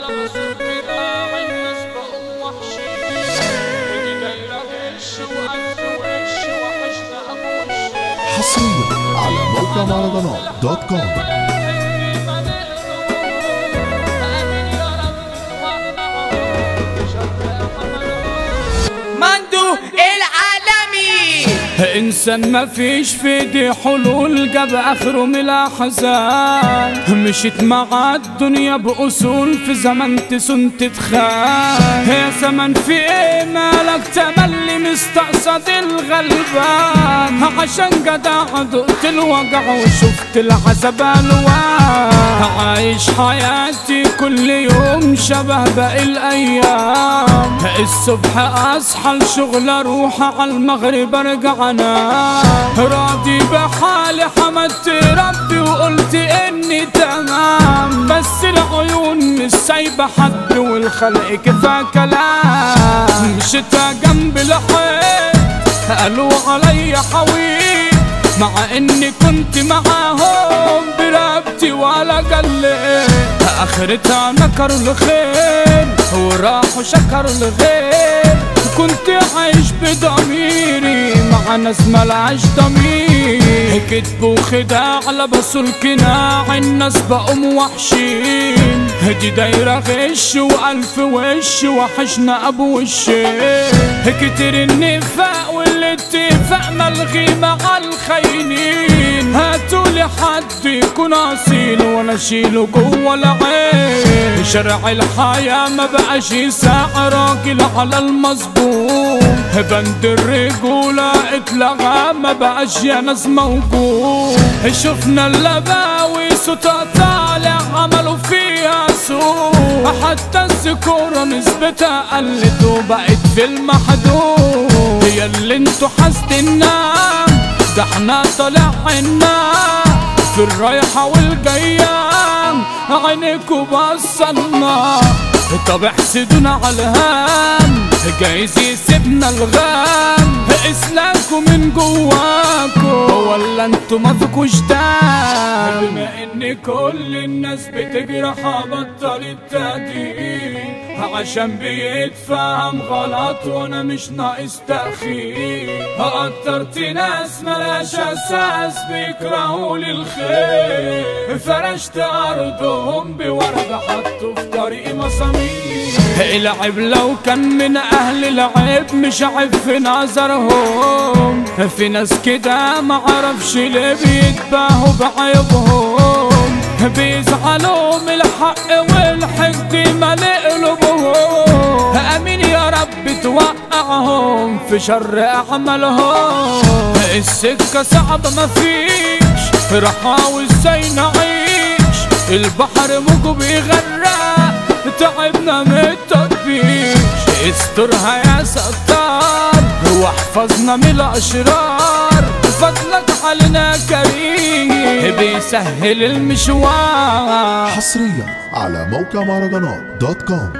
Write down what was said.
وش حصريا على موقع مهرجانات دوت كوم. انسان ما فيش في ايدي حلول جاب اخره من الاحزان مشيت مع الدنيا بأصول في زمن تسن تتخان. يا زمن في إيه مالك؟ تملي مستقصد الغلبان. عشان جدع دقت الوجع وشفت العذاب ألوان. عايش حياتي كل يوم شبه باقي الأيام. الصبح أصحى الشغل أروح على المغرب أرجع أنام. راضي بحالي حمدت ربي وقلت إني تمام. بس العيون مش سايبة حد والخلق كفا كلام. مشيت جنب الحيط قالوا عليا حويط مع إني كنت معاهم برقبتي ولا قلت آخرتها نكروا الخير وراحوا شكروا الغير كنت عايش بضميري مع ناس ملهاش ضمير. كدب وخداع لبسوا القناع الناس بقوا موحشين. دي دايرة غش وألف وش وحشنا أبو وشين. كتر النفاق والاتفاق ملغي مع الخاينين حد يكون اصيل وأنا اشيله جوه العين شرع الحياة ما بقاش يساع راجل على المظبوط بند الرجولة اتلغى ما بقاش يا ناس موجود. شفنا اللباوي صوتها طالع عملوا فيها سوق حتى الذكورة نسبتها قلت وبقت في المحدود. هي اللي أنتوا حاسدينها ده إحنا طالعنا في الرايحة والجاية عينيكوا بصلنا طب احسدونا على الهام جايز يسيبنا الغام اسلاكوا من جواكوا ولا أنتوا ما فيكوش دم بما إن كل الناس بتجرح بطل التهديد عشان بيتفهم غلط وأنا مش ناقص تأخير. قدرت ناس ملاش أساس بيكرهوا لي الخير. فرشت أرضهم بورد حطوا في طريق مسامير. العيب لو كان من أهل العيب مش عيب في نظرهم. في ناس كده معرفش ليه بيتباهوا بعيبهم بيزعلوا من الحق والحقد مالي قلوبهم آمين يا رب توقعهم في شر أعمالهم. السكة صعبة مفيش راحه وازاي نعيش البحر موجه بيغرق تعبنا من التطبيش استرها يا ستار واحفظنا من الأشرار. فضلك علينا كريم. بيسهل المشوار. حصريا على موقع مهرجانات dot com.